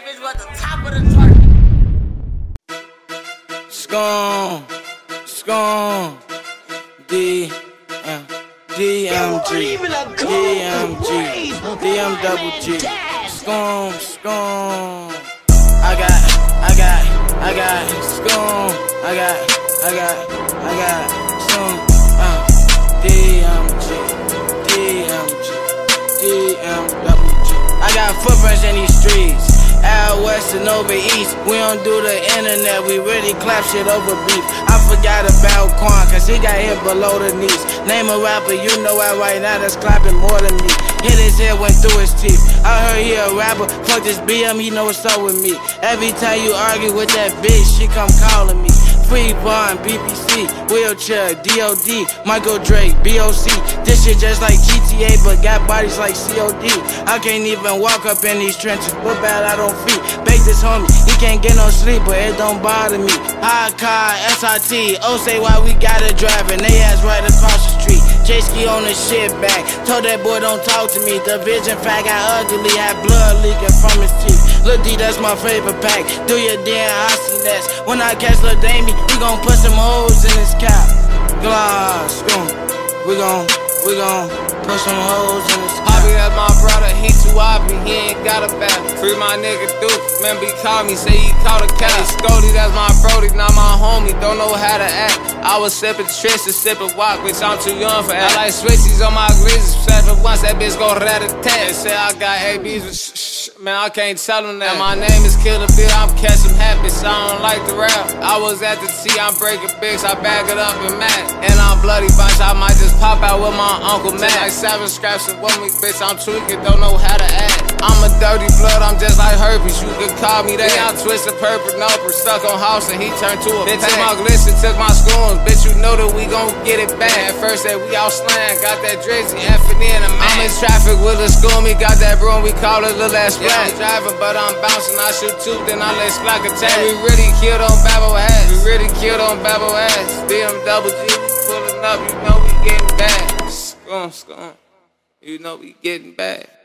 bitch was the top of the chart. Scone, scone, D, uh, DMG, DMG, DM double G, scone, scone. I got, I got, I got, scone, I got, I got, I got, scone, uh, DMG, DMG, DM double G. I got footprints in these streets. Out west and over east, we don't do the internet, we really clap shit over beef. I forgot about Quan, cause he got hit below the knees. Name a rapper, you know I right now that's clapping more than me. Hit his head, went through his teeth. I heard he a rapper, fuck this BM, he know what's up with me. Every time you argue with that bitch, she come calling me. Bond, BBC, wheelchair, DOD, Michael Drake, BOC. This shit just like GTA, but got bodies like COD. I can't even walk up in these trenches, but bad I don't feet. Bake this homie, he can't get no sleep, but it don't bother me. High car, SRT, oh say why we gotta drive, and they ass right across the street. J ski on the shit back. Told that boy don't talk to me. The vision fat got ugly, had blood leaking from his teeth. Lil D, that's my favorite pack. Do your damn Aussie nest. When I catch Lil Damie, we gon' put some hoes in his cap. Gloss, gon' we gon' we gon' put some hoes in his cap. Hobby, that's my brother, he too obby, he ain't got a back. Free my nigga Duke, remember he called me, say he caught a cat. Scody, that's my brody, not my homie, don't know how to act. I was sipping tricks and sipping walk, bitch, I'm too young for that. I like switchies on my glizzy, seven once, that bitch go rat a tat. Say I got ABs, shh, shh, man, I can't tell them that. And my name is Killer Bill, I'm catching habits, I don't like the rap. I was at the T, I'm breaking bigs, I bag it up and mad. And I'm bloody bunch, I might just pop out with my Uncle Matt. Like seven scraps and one week, bitch, I'm tweaking, don't know how to act. I'm a dirty blood, I'm just like herpes, you can call me that. I'm twisted purple, noper, stuck on house and he turned to a Bitch, took my glisten, took my spoons, bitch, you know that we gon' get it back. At first that we all slang, got that drizzy, effing in a man. I'm in traffic with a me got that broom, we call it the last. Yeah, I'm driving, but I'm bouncing, I shoot two, then I let slack attack. We really killed on Babbo ass, we really killed on Babbo ass. BMW G, pulling up, you know we getting back. Scum, scum, you know we getting back.